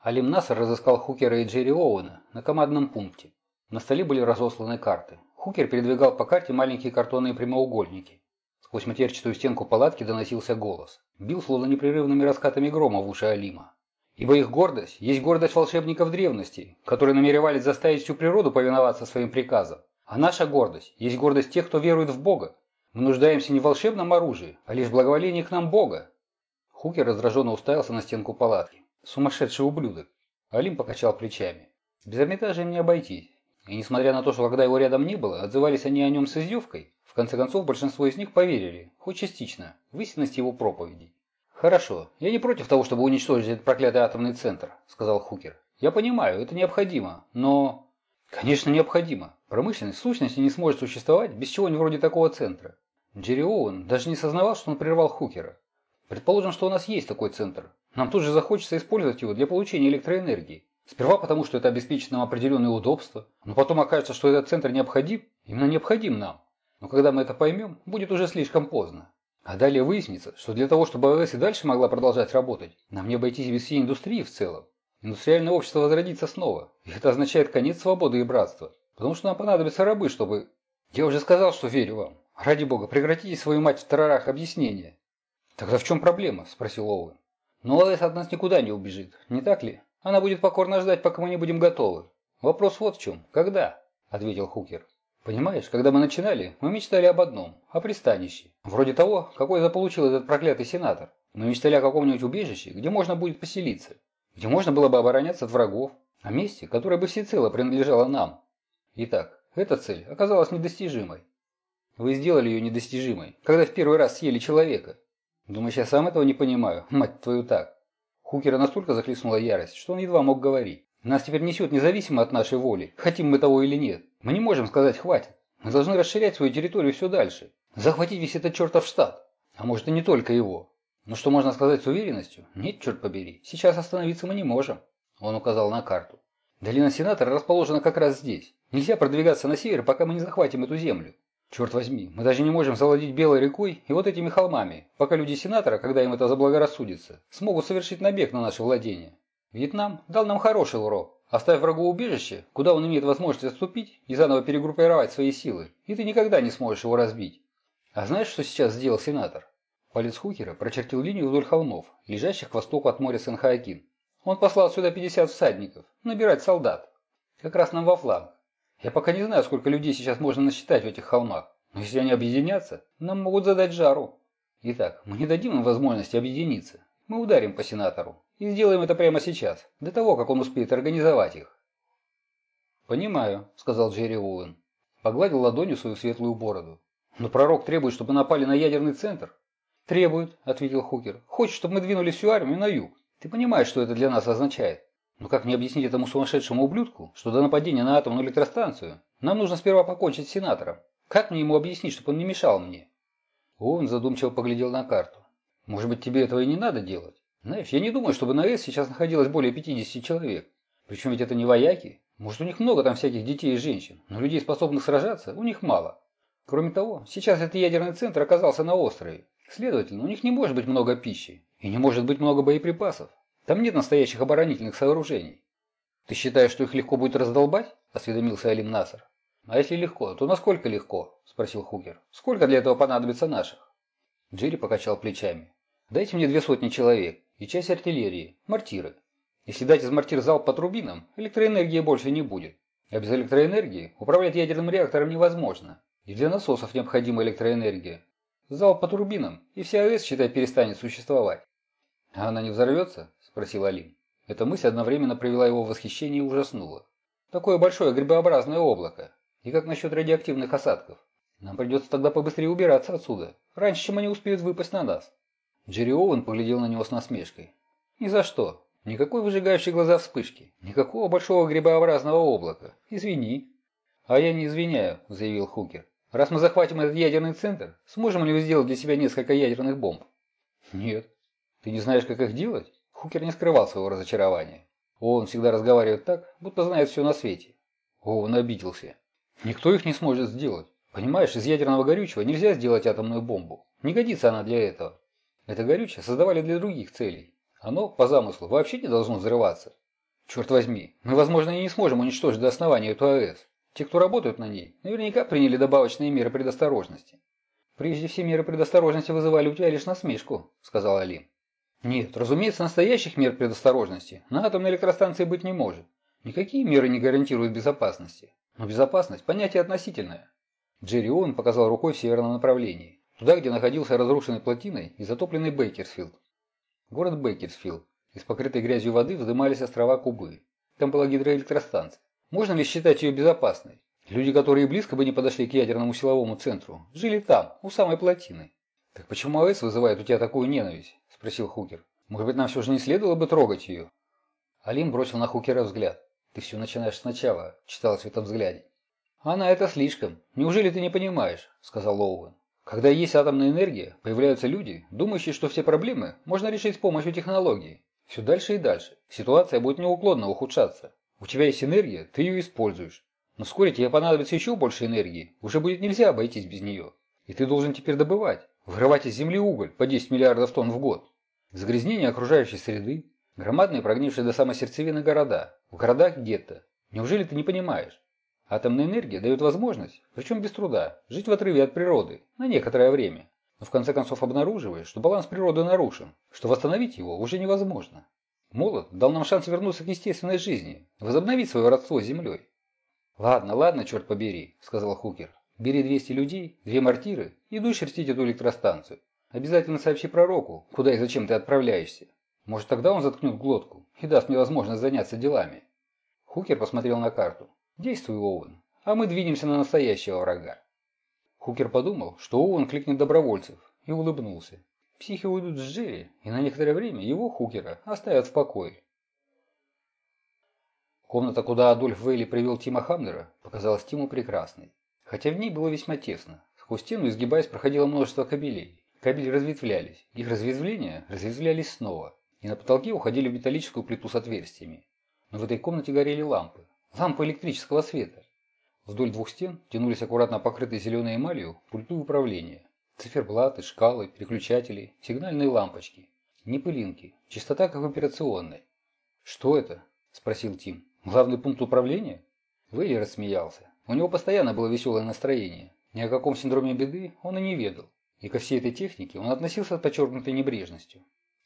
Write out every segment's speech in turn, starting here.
Алим Насар разыскал Хукера и Джерри Оуэна на командном пункте. На столе были разосланы карты. Хукер передвигал по карте маленькие картонные прямоугольники. Сквозь матерчатую стенку палатки доносился голос. Бил словно непрерывными раскатами грома в уши Алима. Ибо их гордость есть гордость волшебников древности, которые намеревались заставить всю природу повиноваться своим приказам. А наша гордость есть гордость тех, кто верует в Бога. Мы нуждаемся не в волшебном оружии, а лишь в благоволении к нам Бога. Хукер раздраженно уставился на стенку палатки. Сумасшедший ублюдок. Алим покачал плечами. Без Эрмитажа им не обойтись. И несмотря на то, что когда его рядом не было, отзывались они о нем с издевкой, в конце концов большинство из них поверили, хоть частично, в истинность его проповедей. «Хорошо, я не против того, чтобы уничтожить этот проклятый атомный центр», – сказал Хукер. «Я понимаю, это необходимо, но...» «Конечно, необходимо. Промышленность в сущности не сможет существовать без чего-нибудь вроде такого центра». Джерри Оуэн даже не сознавал, что он прервал Хукера. «Предположим, что у нас есть такой центр. Нам тут же захочется использовать его для получения электроэнергии. Сперва потому, что это обеспечит нам определенные удобства, но потом окажется, что этот центр необходим, именно необходим нам. Но когда мы это поймем, будет уже слишком поздно. А далее выяснится, что для того, чтобы АЭС и дальше могла продолжать работать, нам не обойтись без всей индустрии в целом. Индустриальное общество возродится снова, и это означает конец свободы и братства, потому что нам понадобятся рабы, чтобы... Я уже сказал, что верю вам. Ради бога, прекратите свою мать в тарарах объяснения. Тогда в чем проблема? Спросил Оуэн. Но АЭС от нас никуда не убежит, не так ли? Она будет покорно ждать, пока мы не будем готовы. Вопрос вот в чем. Когда? Ответил Хукер. Понимаешь, когда мы начинали, мы мечтали об одном – о пристанище. Вроде того, какой заполучил этот проклятый сенатор. Мы мечтали о каком-нибудь убежище, где можно будет поселиться. Где можно было бы обороняться от врагов. О месте, которое бы всецело принадлежало нам. Итак, эта цель оказалась недостижимой. Вы сделали ее недостижимой, когда в первый раз съели человека. Думаешь, я сам этого не понимаю? Мать твою так. Хукера настолько захлестнула ярость, что он едва мог говорить. Нас теперь несет независимо от нашей воли, хотим мы того или нет. Мы не можем сказать «хватит». Мы должны расширять свою территорию все дальше. Захватить весь этот чертов штат. А может и не только его. Но что можно сказать с уверенностью? Нет, черт побери. Сейчас остановиться мы не можем. Он указал на карту. Долина Сенатора расположена как раз здесь. Нельзя продвигаться на север, пока мы не захватим эту землю. Черт возьми, мы даже не можем завладеть Белой рекой и вот этими холмами, пока люди Сенатора, когда им это заблагорассудится, смогут совершить набег на наши владения. Вьетнам дал нам хороший урок. Оставь врагу убежище, куда он имеет возможность отступить и заново перегруппировать свои силы, и ты никогда не сможешь его разбить. А знаешь, что сейчас сделал сенатор? Палец Хукера прочертил линию вдоль холмов, лежащих к востоку от моря Сен-Хоакин. Он послал сюда 50 всадников, набирать солдат. Как раз нам во фланг. Я пока не знаю, сколько людей сейчас можно насчитать в этих холмах, но если они объединятся, нам могут задать жару. Итак, мы не дадим им возможности объединиться. Мы ударим по сенатору. И сделаем это прямо сейчас, до того, как он успеет организовать их. «Понимаю», — сказал Джерри Уоллен. Погладил ладонью свою светлую бороду. «Но пророк требует, чтобы напали на ядерный центр». «Требует», — ответил Хукер. «Хочет, чтобы мы двинули всю армию на юг. Ты понимаешь, что это для нас означает? Но как мне объяснить этому сумасшедшему ублюдку, что до нападения на атомную электростанцию нам нужно сперва покончить с сенатором? Как мне ему объяснить, чтобы он не мешал мне?» Он задумчиво поглядел на карту. «Может быть, тебе этого и не надо делать? Знаешь, я не думаю, чтобы на АЭС сейчас находилось более 50 человек. Причем ведь это не вояки. Может, у них много там всяких детей и женщин, но людей, способных сражаться, у них мало. Кроме того, сейчас этот ядерный центр оказался на острове. Следовательно, у них не может быть много пищи и не может быть много боеприпасов. Там нет настоящих оборонительных сооружений. Ты считаешь, что их легко будет раздолбать? Осведомился Алим Насар. А если легко, то насколько легко? Спросил Хукер. Сколько для этого понадобится наших? Джерри покачал плечами. Дайте мне две сотни человек и часть артиллерии, мортиры. Если дать из мортир залп по турбинам, электроэнергии больше не будет. А без электроэнергии управлять ядерным реактором невозможно. И для насосов необходима электроэнергия. Залп по турбинам, и вся АЭС, считай, перестанет существовать. «А она не взорвется?» – спросил Алим. Эта мысль одновременно привела его в восхищение и ужаснула. «Такое большое грибообразное облако. И как насчет радиоактивных осадков? Нам придется тогда побыстрее убираться отсюда, раньше, чем они успеют выпасть на нас». Джерри Оуэн поглядел на него с насмешкой. «Ни за что. Никакой выжигающей глаза вспышки. Никакого большого грибообразного облака. Извини». «А я не извиняю», – заявил Хукер. «Раз мы захватим этот ядерный центр, сможем ли мы сделать для себя несколько ядерных бомб?» «Нет». «Ты не знаешь, как их делать?» Хукер не скрывал своего разочарования. Он всегда разговаривает так, будто знает все на свете. Он обиделся. «Никто их не сможет сделать. Понимаешь, из ядерного горючего нельзя сделать атомную бомбу. Не годится она для этого. Это горючее создавали для других целей. Оно, по замыслу, вообще не должно взрываться. Черт возьми, мы, возможно, и не сможем уничтожить до основания эту АЭС. Те, кто работают на ней, наверняка приняли добавочные меры предосторожности. Прежде все меры предосторожности вызывали у тебя лишь насмешку, сказал Алим. Нет, разумеется, настоящих мер предосторожности на атомной электростанции быть не может. Никакие меры не гарантируют безопасности. Но безопасность – понятие относительное. Джерри Оуэн показал рукой в северном направлении, туда, где находился разрушенный плотиной и затопленный Бейкерсфилд. Город Бейкерсфилд. Из покрытой грязью воды вздымались острова Кубы. Там была гидроэлектростанция. Можно ли считать ее безопасной? Люди, которые близко бы не подошли к ядерному силовому центру, жили там, у самой плотины. «Так почему АЭС вызывает у тебя такую ненависть?» – спросил Хукер. «Может быть, нам все же не следовало бы трогать ее?» Алим бросил на Хукера взгляд. «Ты все начинаешь сначала», – читалось в этом взгляде. «Она это слишком. Неужели ты не понимаешь?» – сказал Оуэн. «Когда есть атомная энергия, появляются люди, думающие, что все проблемы можно решить с помощью технологий. Все дальше и дальше. Ситуация будет неуклонно ухудшаться. У тебя есть энергия, ты ее используешь. Но вскоре тебе понадобится еще больше энергии. Уже будет нельзя обойтись без нее. И ты должен теперь добывать. Вырывать из земли уголь по 10 миллиардов тонн в год. Загрязнение окружающей среды. Громадные прогнившие до самой сердцевины города. В городах гетто. Неужели ты не понимаешь? Атомная энергия дает возможность, причем без труда, жить в отрыве от природы на некоторое время. Но в конце концов обнаруживаешь, что баланс природы нарушен, что восстановить его уже невозможно. Молот дал нам шанс вернуться к естественной жизни, возобновить свое родство с землей. «Ладно, ладно, черт побери», — сказал Хукер. Бери 200 людей, две мортиры и дуй шерстить эту электростанцию. Обязательно сообщи пророку, куда и зачем ты отправляешься. Может, тогда он заткнет глотку и даст мне возможность заняться делами. Хукер посмотрел на карту. Действуй, Оуэн, а мы двинемся на настоящего врага. Хукер подумал, что Оуэн кликнет добровольцев, и улыбнулся. Психи уйдут с Джерри, и на некоторое время его, Хукера, оставят в покое. Комната, куда Адольф Вейли привел Тима Хамнера, показалась Тиму прекрасной хотя в ней было весьма тесно. Сквозь стену, изгибаясь, проходило множество кабелей. Кабели разветвлялись. Их разветвления разветвлялись снова. И на потолке уходили в металлическую плиту с отверстиями. Но в этой комнате горели лампы. Лампы электрического света. Вдоль двух стен тянулись аккуратно покрытые зеленой эмалью пульты управления. Циферблаты, шкалы, переключатели, сигнальные лампочки. Не пылинки. Чистота как в операционной. «Что это?» – спросил Тим. «Главный пункт управления?» Вейли рассмеялся. У него постоянно было веселое настроение. Ни о каком синдроме беды он и не ведал. И ко всей этой технике он относился с подчеркнутой небрежностью.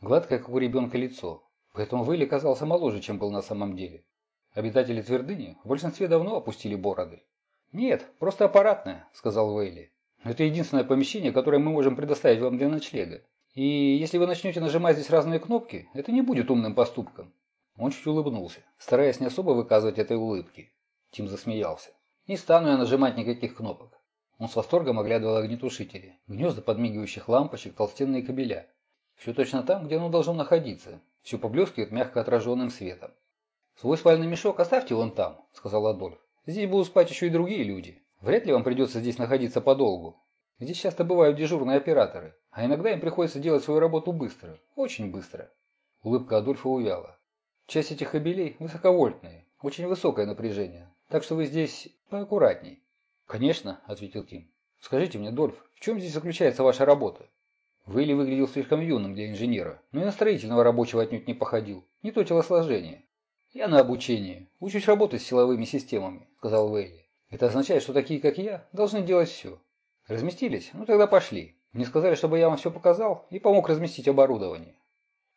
Гладкое, как у ребенка, лицо. Поэтому Вейли казался моложе, чем был на самом деле. Обитатели твердыни в большинстве давно опустили бороды. «Нет, просто аппаратное», — сказал. «Но это единственное помещение, которое мы можем предоставить вам для ночлега. И если вы начнете нажимать здесь разные кнопки, это не будет умным поступком». Он чуть улыбнулся, стараясь не особо выказывать этой улыбки. Тим засмеялся. Не стану я нажимать никаких кнопок. Он с восторгом оглядывал огнетушители, гнезда подмигивающих лампочек, толстенные кабеля. Все точно там, где оно должно находиться. Все поблескивает мягко отраженным светом. «Свой спальный мешок оставьте вон там», — сказал Адольф. «Здесь будут спать еще и другие люди. Вряд ли вам придется здесь находиться подолгу. Здесь часто бывают дежурные операторы, а иногда им приходится делать свою работу быстро, очень быстро». Улыбка Адольфа увяла. Часть этих кабелей высоковольтные, очень высокое напряжение, так что вы здесь поаккуратней. Конечно, ответил Тим. Скажите мне, Дольф, в чем здесь заключается ваша работа? Вейли выглядел слишком юным для инженера, но и на строительного рабочего отнюдь не походил. Не то телосложение. Я на обучение. Учусь работать с силовыми системами, сказал Вейли. Это означает, что такие, как я, должны делать все. Разместились? Ну тогда пошли. Мне сказали, чтобы я вам все показал и помог разместить оборудование.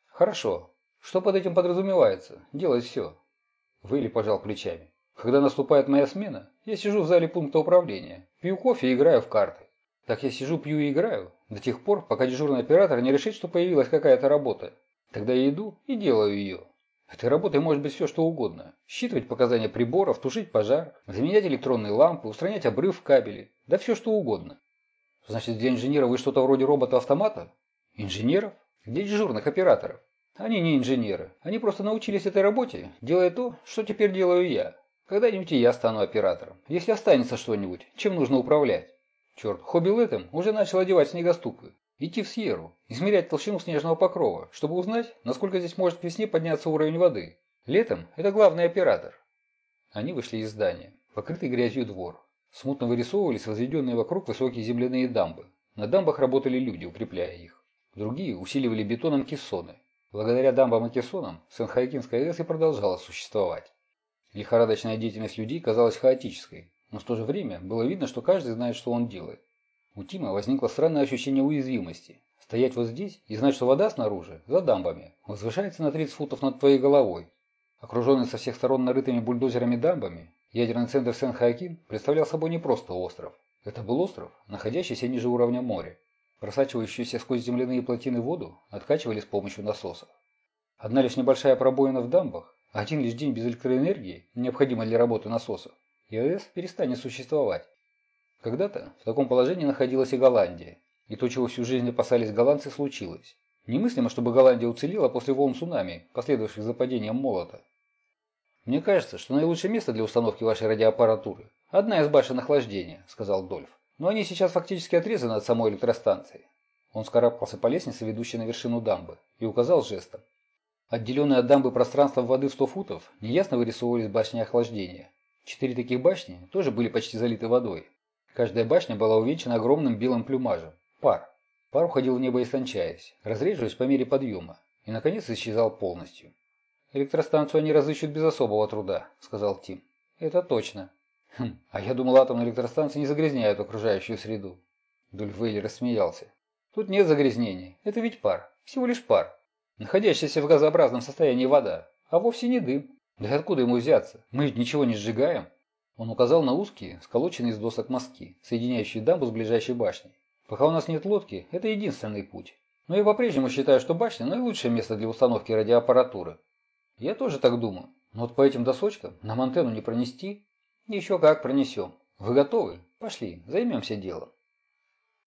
Хорошо. Что под этим подразумевается? Делать все. Вейли пожал плечами. Когда наступает моя смена, я сижу в зале пункта управления, пью кофе и играю в карты. Так я сижу, пью и играю, до тех пор, пока дежурный оператор не решит, что появилась какая-то работа. Тогда я иду и делаю ее. Этой работой может быть все что угодно. Считывать показания приборов, тушить пожар, заменять электронные лампы, устранять обрыв в кабеле. Да все что угодно. Значит, для инженера вы что-то вроде робота-автомата? Инженеров? Где дежурных операторов? Они не инженеры. Они просто научились этой работе, делая то, что теперь делаю я. Когда-нибудь и я стану оператором. Если останется что-нибудь, чем нужно управлять. Черт, хобби летом уже начал одевать снегоступы. Идти в Сьерру, измерять толщину снежного покрова, чтобы узнать, насколько здесь может к весне подняться уровень воды. Летом это главный оператор. Они вышли из здания. Покрытый грязью двор. Смутно вырисовывались возведенные вокруг высокие земляные дамбы. На дамбах работали люди, укрепляя их. Другие усиливали бетоном кессоны. Благодаря дамбам и кессонам Сен-Хайкинская АЭС и продолжала существовать. Лихорадочная деятельность людей казалась хаотической, но в то же время было видно, что каждый знает, что он делает. У Тима возникло странное ощущение уязвимости. Стоять вот здесь и знать, что вода снаружи, за дамбами, возвышается на 30 футов над твоей головой. Окруженный со всех сторон нарытыми бульдозерами дамбами, ядерный центр Сен-Хайкин представлял собой не просто остров. Это был остров, находящийся ниже уровня моря. Просачивающуюся сквозь земляные плотины воду откачивали с помощью насосов. Одна лишь небольшая пробоина в дамбах, один лишь день без электроэнергии, необходимой для работы насосов, и АЭС перестанет существовать. Когда-то в таком положении находилась и Голландия, и то, чего всю жизнь опасались голландцы, случилось. Немыслимо, чтобы Голландия уцелела после волн цунами, последовавших за падением молота. «Мне кажется, что наилучшее место для установки вашей радиоаппаратуры – одна из башен охлаждения», – сказал Дольф. «Но они сейчас фактически отрезаны от самой электростанции». Он скарабкался по лестнице, ведущей на вершину дамбы, и указал жестом. Отделенные от дамбы пространством воды в 100 футов неясно вырисовывались башни охлаждения. Четыре таких башни тоже были почти залиты водой. Каждая башня была увенчана огромным белым плюмажем – пар. Пар уходил в небо истончаясь, разреживаясь по мере подъема, и, наконец, исчезал полностью. «Электростанцию они разыщут без особого труда», – сказал Тим. «Это точно». «Хм, а я думал, атомные электростанции не загрязняют окружающую среду». Дульф Вейли рассмеялся. «Тут нет загрязнения. Это ведь пар. Всего лишь пар находящаяся в газообразном состоянии вода, а вовсе не дым. Да откуда ему взяться? Мы ведь ничего не сжигаем. Он указал на узкие, сколоченные из досок мостки, соединяющие дамбу с ближайшей башней. Пока у нас нет лодки, это единственный путь. Но я по-прежнему считаю, что башня – наилучшее место для установки радиоаппаратуры. Я тоже так думаю. Но вот по этим досочкам нам антенну не пронести. Еще как пронесем. Вы готовы? Пошли, займемся делом.